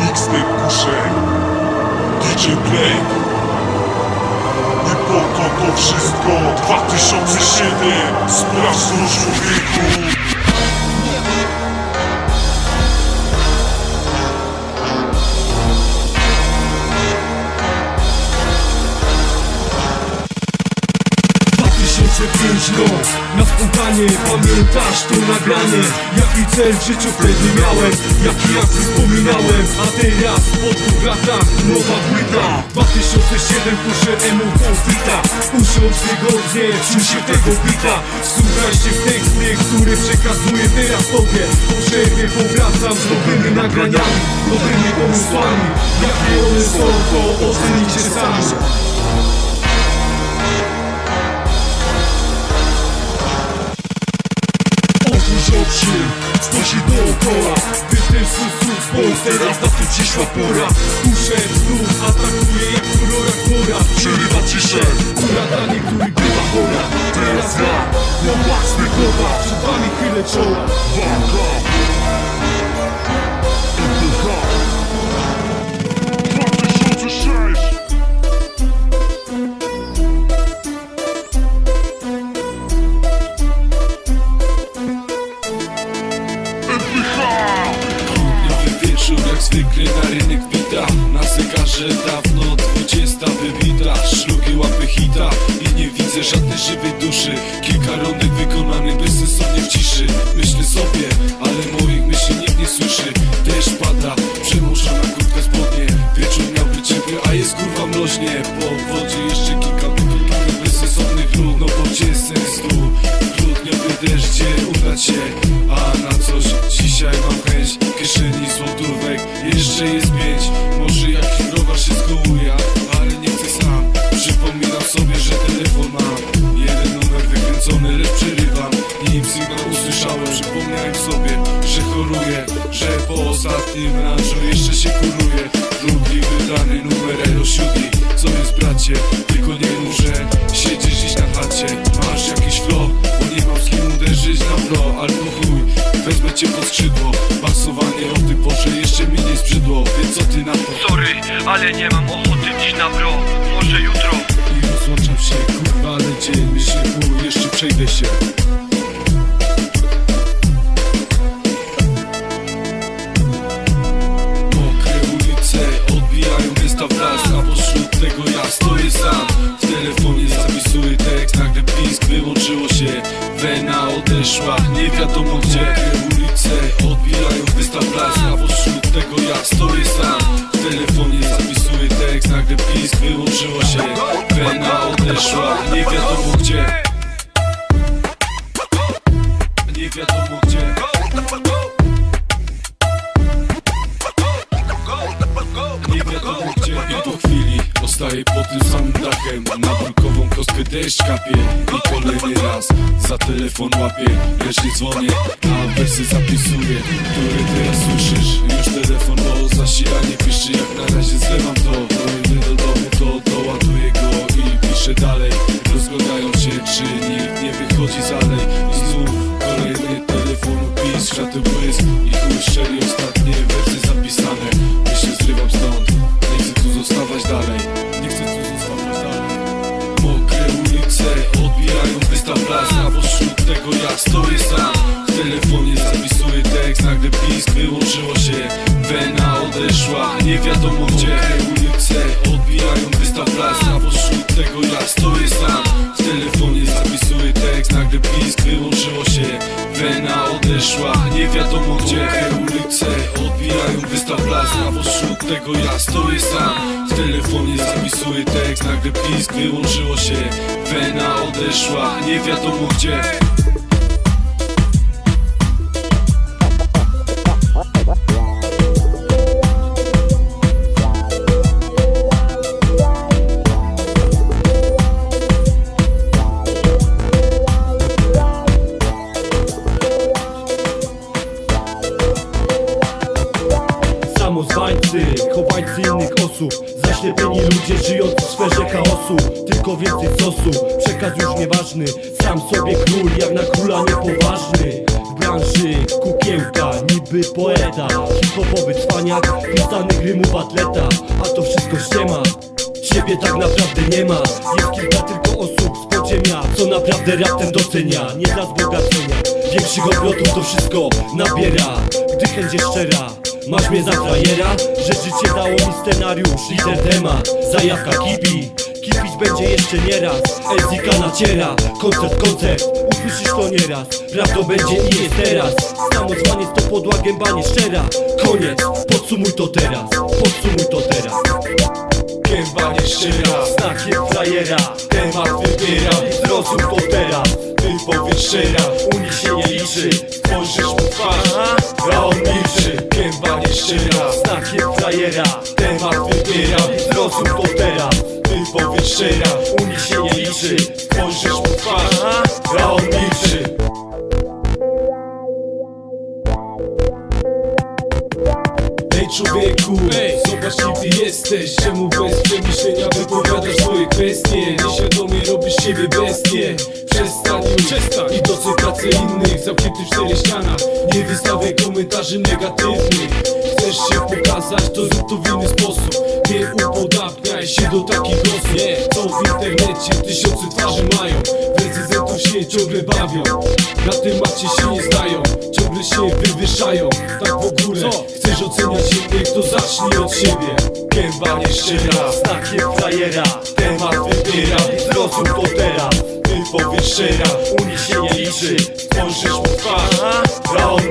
Mixtape Kuszek DJ Blake Nie po to to wszystko 2007 Sprawdź to człowieku Na spontanie pamiętasz to nagranie? Jaki cel w życiu wtedy miałem? Jaki jak wspominałem? A teraz po dwóch latach nowa płyta. 2007 kuszę emu konflikta Kuszę od tygodnie, czuł się tego bita. Słuchajcie w teksty, który przekazuję teraz tobie. Po przerwie powracam z nowymi nagraniami Nowymi pomysłami. Jakie one są, to ocenicie sami oczy, spojrzyj dookoła Wytnę susów, bo teraz na to przyszła pora Kuszę znów atakuje jak kolora chora Przerywa ciszę, która dla niektórych bywa chora. Teraz ja, na własne głowa Przed wami chylę czoła. Walka zwykle na rynek wita Na zegarze dawno dwudziesta wybita. Szlugi łapy hita i nie widzę żadnej żywej duszy. Kilka rondek wykonanych bezsensownie w ciszy. Myślę sobie, ale moich myśli nikt nie słyszy. Deszcz pada, przemuszona kurtka spodnie. Wieczór miał być ciepły, a jest kurwa mroźnie. Po Deszcz, gdzie ubrać się? A na coś dzisiaj mam chęć? W kieszeni złotówek Jeszcze jest pięć. Może jakiś browar się skołuje Ale nie chcę sam. Przypominam sobie, że telefon mam. Jeden numer wykręcony, lecz przerywam Nim sygnał usłyszałem Przypomniałem sobie, że choruję Że po ostatnim ranżu jeszcze się kuruję ale nie mam ochoty dziś na bro. Może jutro. I rozłączam się, kurwa, ale dzień Myślę, chuj, jeszcze przejdę się. Mokre ulice odbijają wystaw las. A pośród tego ja stoję sam. W telefonie zapisuję tekst. Nagle pisk wyłączyło się. Wena odeszła, nie wiadomo gdzie Odeszła, nie wiadomo gdzie. Nie wiadomo gdzie. Nie wiadomo gdzie. I po chwili Ostaję pod tym samym dachem. Na brukową kostkę deszcz kapie. I kolejny raz za telefon łapię. Lecz nie dzwonię, a wersy zapisuję. Które teraz słyszysz? Już telefon, bo zasilanie pośród tego ja stoję sam. W telefonie zapisuję tekst Nagle pisk wyłączyło się. Wena odeszła Nie wiadomo gdzie więcej sosu, przekaz już nieważny Sam sobie król, jak na króla niepoważny. W Rapowy poeta, hip-hopowy cwaniak Pisanych rymów atleta. A to wszystko ściema Ciebie tak naprawdę nie ma. Jest kilka tylko osób z podziemia Co naprawdę raptem docenia. Nie dla wzbogacenia. Większych obrotów to wszystko nabiera. Gdy chęć jest szczera Masz mnie za frajera? Że życie dało mi scenariusz Liter temat, zajawka kipi Kipić będzie jeszcze nieraz Elzika naciera, koncert, koncert. Usłyszysz to nieraz, prawdą będzie i jest teraz. Samozwaniec to podła gęba nieszczera Koniec, podsumuj to teraz. Podsumuj to teraz. Gęba nie szczera, Znakiem frajera. Temat wybieram Zrozum to teraz. Wypowiedź szczera, U nich się nie liczy. Spojrzysz mu w twarz A on milczy, gęba nie szczera. Znakiem frajera. Temat wybieram, Zrozum to teraz wypowiedź szczera U nich się nie liczy Spojrzysz mu twarz A on milczy Ej. człowieku, zobacz kim ty jesteś. Czemu bez przemyślenia wypowiadasz swoje kwestie? Nieświadomie robisz siebie bestię Przestań już, przestań. I doceń pracę innych Zamknięty w czterech ścianach. Nie wystawiaj komentarzy negatywnych. Chcesz się pokazać, to zrób to w inny sposób Nie upodabniaj się do takich osób Co w internecie tysiące twarzy mają. Recenzentów się ciągle bawią. Na temacie się nie znają. Ciągle się wywyższają. Tak w ogóle Chcesz oceniać innych, to zacznij od siebie. Gęba nie szczera Znakiem frajera. Temat wybieram Zrozum to teraz Wypowiedź szczera U nich się nie liczy. Spojrzysz mu twarz A on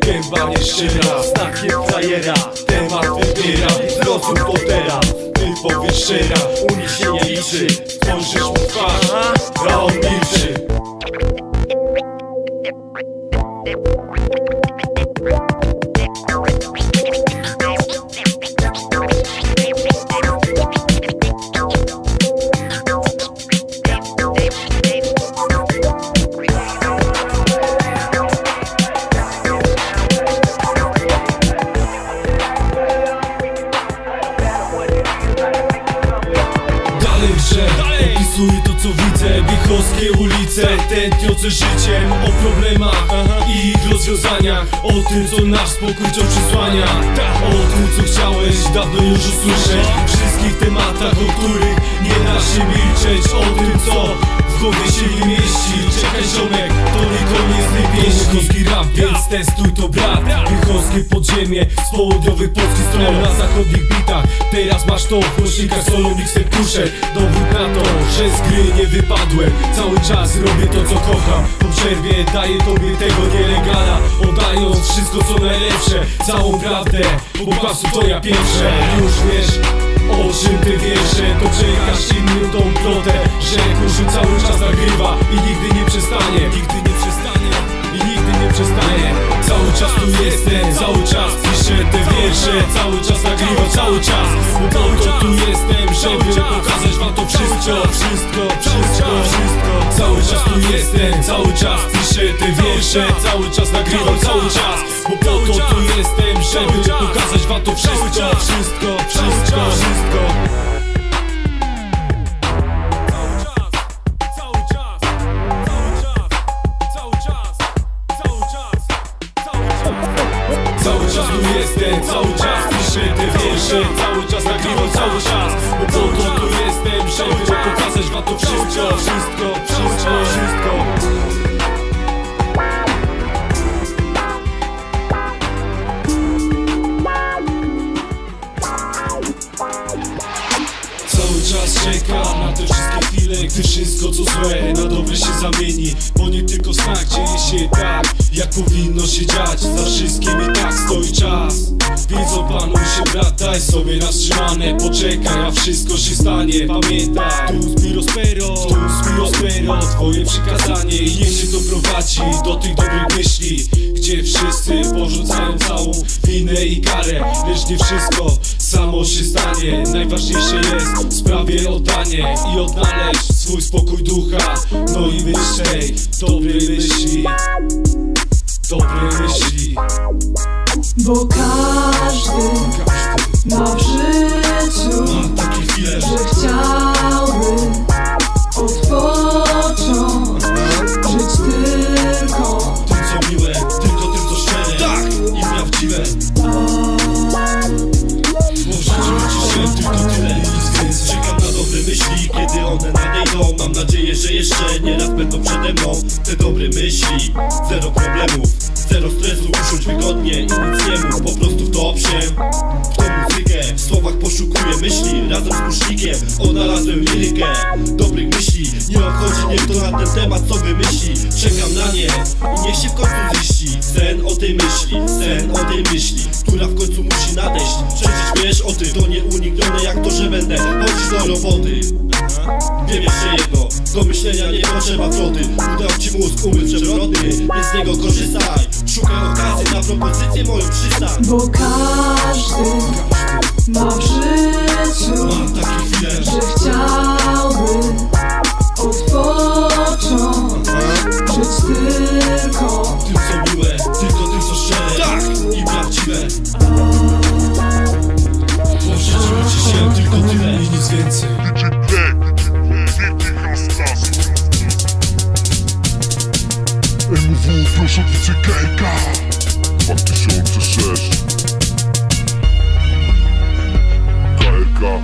Gęba nie szczera Znakiem frajera Temat wybieram Zrozum to teraz Wypowiedź szczera U nich się nie liczy. Spojrzysz mu twarz A on milczy tętniące życiem O problemach i ich rozwiązaniach. O tym co nasz spokój wciąż przysłania. O tym co chciałeś dawno już usłyszeć. Wszystkich tematach, o których nie da się milczeć. O tym co głowie się nie mieści. Czekaj ziomek, to nie koniec tej pieśni Biechowski rap, więc testuj to brat. Biechowskie podziemie z południowych polskich stron Na zachodnich bitach. Teraz masz to w głośnikach solo mixem kuszę. Dowód na to, że z gry nie wypadłem. Cały czas robię to co kocham. Po przerwie daję tobie tego nielegala. Oddając wszystko co najlepsze. Całą prawdę, bo kłamstwo to ja pierwsze. Już wiesz o czym ty wiersze To przekaż innym tą plotę Że kurzu cały czas nagrywa I nigdy nie przestanie. Nigdy nie przestanie Cały czas tu jestem Cały czas piszę te wiersze. Cały czas nagrywam Cały czas. Po to tu jestem Żeby pokazać wam to wszystko. Wszystko, wszystko, wszystko. Cały czas tu jestem Cały czas piszę te wiersze. Cały czas nagrywam Cały czas. Bo po to tu jestem Żeby pokazać wam to wszystko. Wszystko, wszystko, wszystko wiersze Cały czas nagrywam, cały czas. Bo po to tu jestem, żeby pokazać wam to wszystko. Wszystko, wszystko, wszystko. Czas czekam na te wszystkie chwile Gdy wszystko co złe na dobre się zamieni. Bo nie tylko w snach dzieje się tak Jak powinno się dziać. Za wszystkim i tak stoi czas daj sobie na wstrzymane Poczekaj, a wszystko się stanie. Pamiętaj, tu Spero Tu Spero, twoje przykazanie I niech cię to prowadzi do tych dobrych myśli Gdzie wszyscy porzucają całą winę i karę Lecz nie wszystko samo się stanie. Najważniejsze jest w sprawie oddanie I odnaleźć swój spokój ducha. No i myślej dobre myśli Dobre myśli. Bo każdy na w życiu takie chwile, że chciałbym odpocząć Żyć tylko Tym co miłe, tylko tym co szczere Tak! I prawdziwe. Bo w życiu się tylko tyle nic Czekam na dobre myśli, kiedy one nadejdą Mam nadzieję, że jeszcze nie raz będą przede mną Te dobre myśli. Zero problemów, zero stresu Usiądź wygodnie i temat co wymyśli. Czekam na nie. I niech się w końcu ziści. Sen o tej myśli, sen o tej myśli Która w końcu musi nadejść. Przecież wiesz o tym, to nieuniknione jak to, że będę chodzić do roboty. Wiem jeszcze jedno, do myślenia nie potrzeba floty. Udał ci mózg, umysł przewrotny, więc z niego korzystaj. Szukaj okazji na propozycję moją. Przystań. Bo każdy ma w życiu Że chciałby Tylko Tym co miłe, tylko tym co szczere. Tak! I prawdziwe. Bo w uczy się tylko tyle i nic więcej. MW, proszę wyciekajka 2000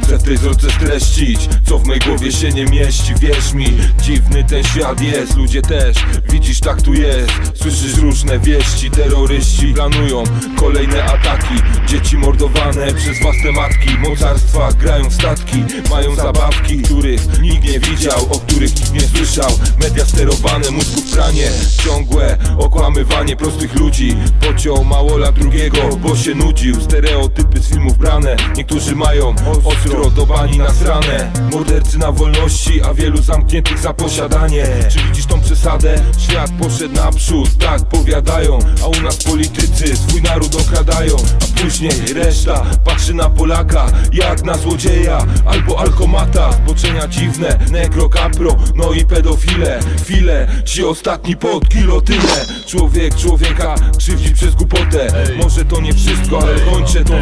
Chcę w tej drodze streścić, co w mej głowie się nie mieści. Wierz mi, dziwny ten świat jest, ludzie też Widzisz, tak tu jest, słyszysz różne wieści Terroryści planują kolejne ataki. Dzieci mordowane przez własne matki. Mocarstwa grają w statki, mają zabawki Których nikt nie widział, o których nikt nie słyszał. Media sterowane, mózgu pranie Ciągłe okłamywanie prostych ludzi. Pociął małola drugiego, bo się nudził. Stereotypy z filmów brane Niektórzy mają ostro bani nasrane Mordercy na wolności, a wielu zamkniętych za posiadanie Czy widzisz tą przesadę? Świat poszedł naprzód, tak powiadają A u nas politycy swój naród okradają A później reszta patrzy na Polaka Jak na złodzieja albo alkomata Zboczenia dziwne, nekro, kapro, no i pedofile File, ci ostatni pod kilo tyle Człowiek człowieka krzywdzi przez głupotę Może to nie wszystko, ale kończę tą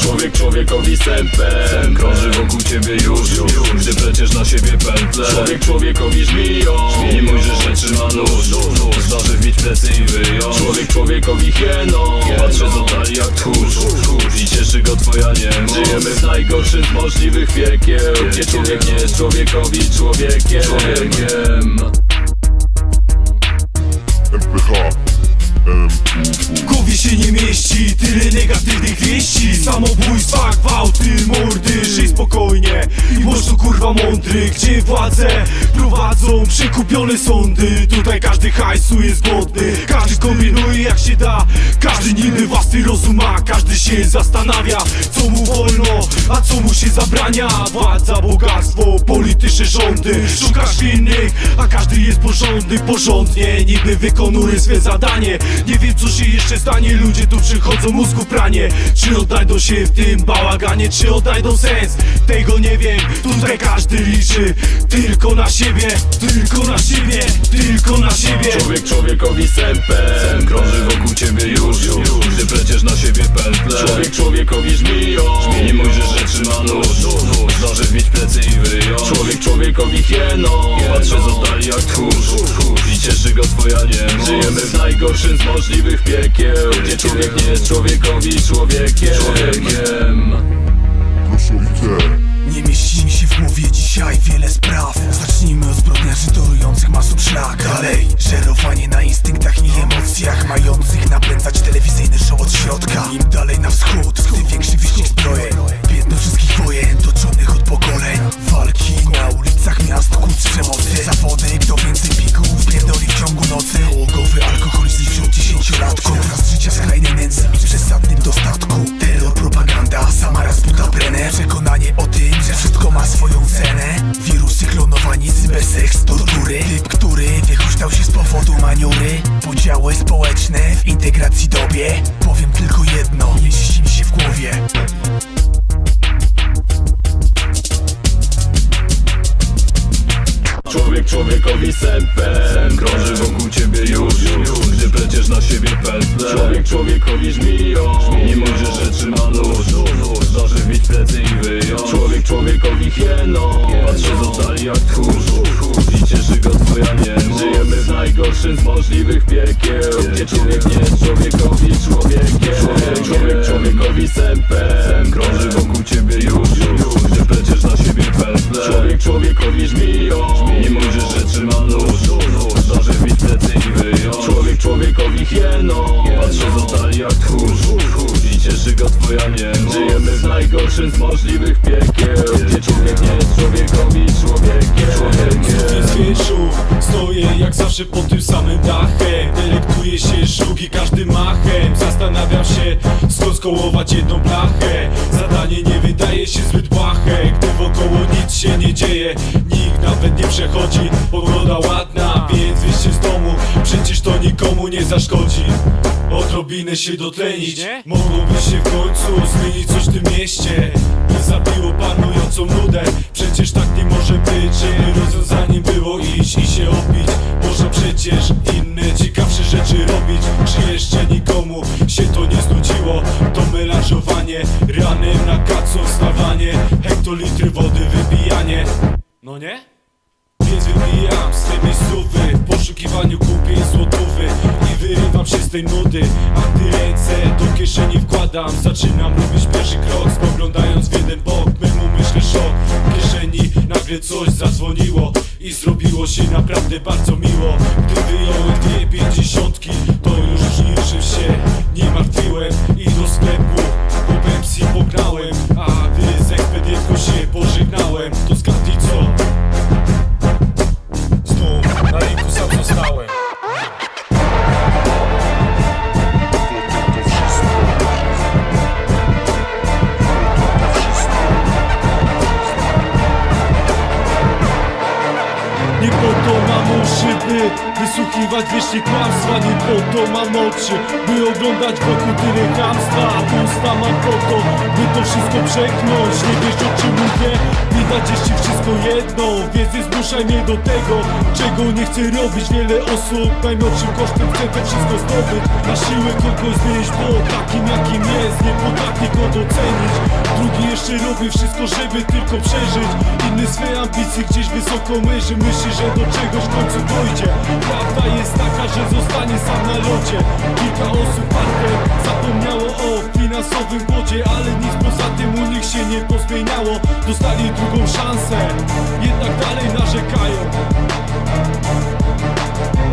Człowiek człowiekowi sępem Krąży wokół ciebie już, już. Gdy przecież na siebie pętle Człowiek człowiekowi żmiją Nie mój, że rzeczy ma nóż Zdąży wbić plecy i wyjąć Człowiek człowiekowi hieną Patrzy z oddali jak tchórz I cieszy go twoja niemoc Żyjemy w najgorszym z możliwych piekieł Gdzie człowiek nie jest człowiekowi człowiekiem? Człowiekiem. MPH. Głowie się nie mieści Tyle negatywnych wieści. Samobójstwa, gwałty, spokojnie i tu kurwa mądry Gdzie władze prowadzą przekupione sądy? Tutaj każdy hajsu jest głodny Każdy kombinuje jak się da. Każdy niby własny rozum ma Każdy się zastanawia co mu wolno A co mu się zabrania. Władza, bogactwo, polityczne rządy. Szukasz winnych, a każdy jest porządny Porządnie. Niby wykonuje swe zadanie. Nie wiem co się jeszcze stanie. Ludzie tu przychodzą mózgu pranie. Czy odnajdą się w tym bałaganie? Czy odnajdą sens? Tego nie wiem Tutaj każdy liczy. Tylko na siebie Tylko na siebie Tylko na siebie. Człowiek człowiekowi sępem Krąży wokół ciebie już, już. Gdy przecież na siebie pętle Człowiek człowiekowi żmiją. Nie mój, że rzeczy ma nóż. Zdąży wbić plecy i wyjąć. Człowiek człowiekowi hieną Patrzy z oddali jak tchórz. I cieszy go twoja niemoc Żyjemy w najgorszym z możliwych piekieł. Gdzie człowiek nie jest człowiekowi człowiekiem. Człowiekiem. Proszę IC. Nie mieści mi się w głowie dzisiaj wiele spraw. Zacznijmy od zbrodniarzy torujących masów szlak. Dalej, żerowanie na instynktach i emocjach Mających napędzać telewizyjny show od środka. Im dalej na wschód, tym większy wyścig zbrojeń Piętno wszystkich wojen toczonych od pokoleń. Walki na ulicach miast, kłód przemocy. Zawody, kto więcej pików pierdoli w ciągu nocy najgorszy z możliwych piekieł. Gdzie człowiek nie jest człowiekowi człowiekiem. Człowiek, człowiek człowiekowi sępem. Krąży wokół ciebie już, już Gdy pleciesz na siebie pętle Człowiek człowiekowi żmiją Nie możesz, że trzyma nóż Zarzy wbić plecy i wyjąć. Człowiek człowiekowi hieną Patrzę z otali jak tchórz I cieszy go twoja niemoc Żyjemy w najgorszym z możliwych piekieł. Gdzie człowiek nie jest człowiekowi człowiekiem. Człowiek nie Stoję jak zawsze pod tym samym dachem. Delektuję się szlugi każdym machem. Zastanawiam się skąd skołować jedną blachę. Zadanie nie wydaje się zbyt błahe. Gdy wokoło nic się nie dzieje Nikt nawet nie przechodzi. Pogoda ładna, więc wyjście Przecież to nikomu nie zaszkodzi. Odrobinę się dotlenić. Mogłoby się w końcu zmienić coś w tym mieście. By zabiło panującą nudę. Przecież tak nie może być Żeby rozwiązaniem było iść i się opić. Może przecież inne ciekawsze rzeczy robić. Czy jeszcze nikomu się to nie znudziło? To melanżowanie Ranem na kacu wstawanie Hektolitry wody wybijanie. No nie? Wybijam z tej miejscowy W poszukiwaniu kupień złotówy I wyrywam się z tej nudy A gdy ręce do kieszeni wkładam Zaczynam robić pierwszy krok Spoglądając w jeden bok Memu myślę szok. W kieszeni nagle coś zadzwoniło I zrobiło się naprawdę bardzo miło. Gdy wyjąłem dwie pięćdziesiątki To już niczym się nie martwiłem po to mam oczy, by oglądać wokół tyle kłamstwa A usta mam po to, by to wszystko przeknąć. Nie wiesz o czym mówię, widać jest ci wszystko jedno Więc zmuszaj mnie do tego, czego nie chcę robić. Wiele osób najmłodszym kosztem chce to wszystko zdobyć. Na siłę kogoś zmienić to takim jakim jest Nie potrafi go docenić. Drugi jeszcze robi wszystko, żeby tylko przeżyć. Inny swe ambicje gdzieś wysoko myży Myśli, że do czegoś w końcu dojdzie. Prawda jest taka, że zostanie sam na lodzie Kilka osób partem zapomniało o finansowym głodzie Ale nic poza tym u nich się nie pozmieniało. Dostali drugą szansę, jednak dalej narzekają.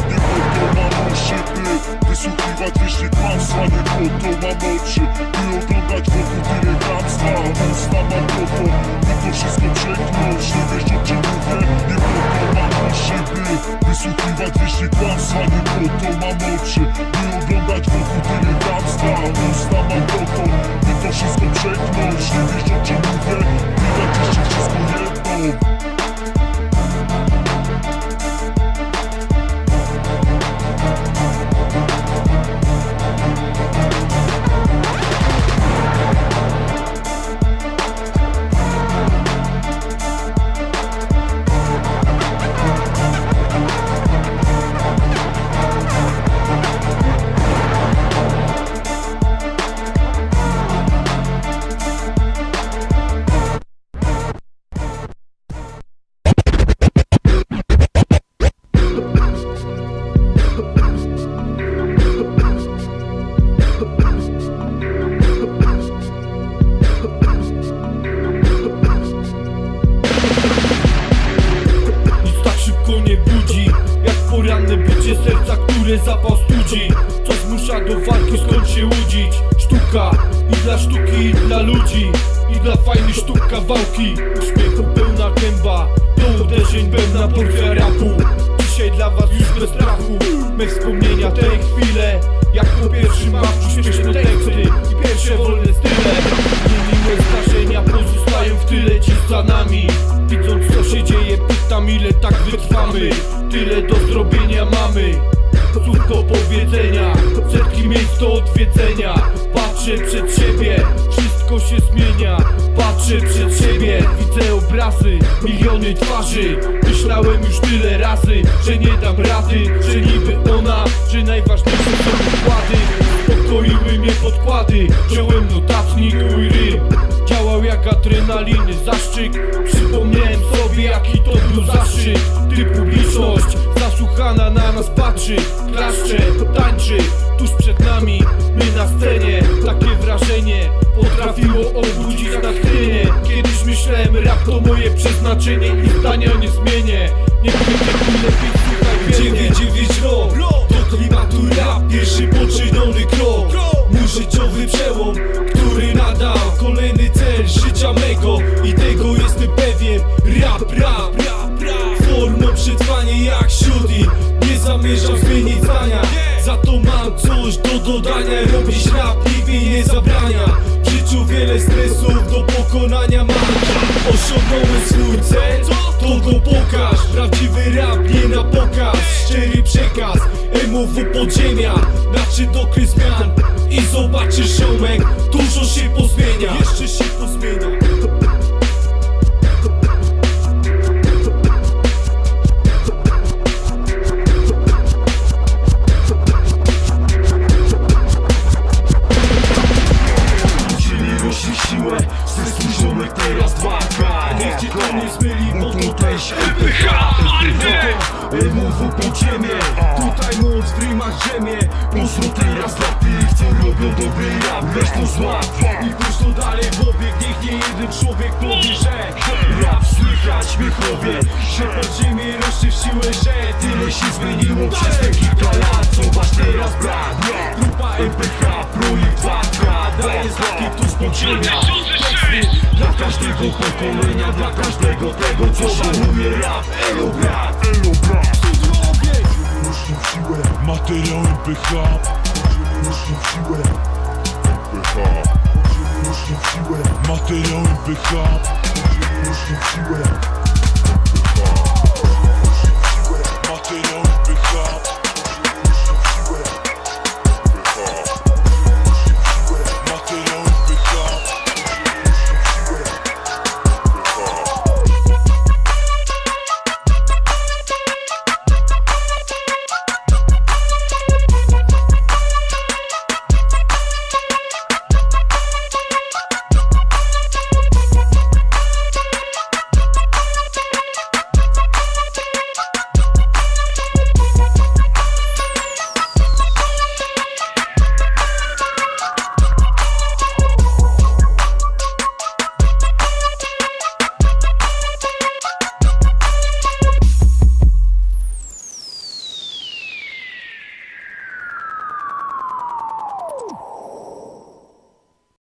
Nie po to mam uszy, by wysłuchiwać wieści kłamstwa Nie po to mam oczy, by oglądać wokół tyle kłamstwa Usta mam to, by to wszystko przeknąć Nie wiesz wysłuchiwać wieści kłamstwa Nie po to mam oczy, by oglądać wokół tyle kłamstwa Usta mam po to, by to wszystko przeknąć Nie wiesz o czym mówię, widać jeszcze wszystko jedno te chwile Jak po pierwszym mawczu śmieszne teksty I pierwsze wolne style. Niemiłe zdarzenia pozostają w tyle dziś za nami. Widząc co się dzieje pytam ile tak wytrwamy. Tyle do zrobienia mamy. Słówko powiedzenia. Setki miejsc do odwiedzenia. Patrzę przed siebie Wszystko się zmienia. Patrzę przed siebie Widzę obrazy Miliony twarzy. Myślałem już tyle razy Że nie dam rady Że niby ona Że najważniejsze są układy. Uspokoiły mnie podkłady Wziąłem notatnik, mój rym Działał jak adrenaliny zastrzyk. Przypomniałem sobie jaki to był zastrzyk. Ty publiczność zasłuchana na nas patrzy Klaszcze, Prawdziwy rap nie na pokaz Szczery przekaz, MOW podziemia Nadszedł okres zmian I zobaczysz ziomek Dużo się pozmienia Jeszcze się pozmienia MUW podziemie Tutaj moc w ziemię. Pozdro teraz dla tych, co robią dobry rap Weź to złap i puść to dalej w obieg Niech nie jeden człowiek powie, że Rap słychać Miechowie Siepa ziemię rośnie w siłę, że Tyle się zmieniło przez te kilka lat. Zobacz teraz brat? Grupa MPH, projekt 2K Daje znaki podziemia Dla każdego pokolenia, dla każdego tego co szanuje rap. Elo brat, elo brat Rośnie w siłę Materiał MPH Rośnie w siłę MPH Rośnie w siłę Materiał MPH Rośnie w siłę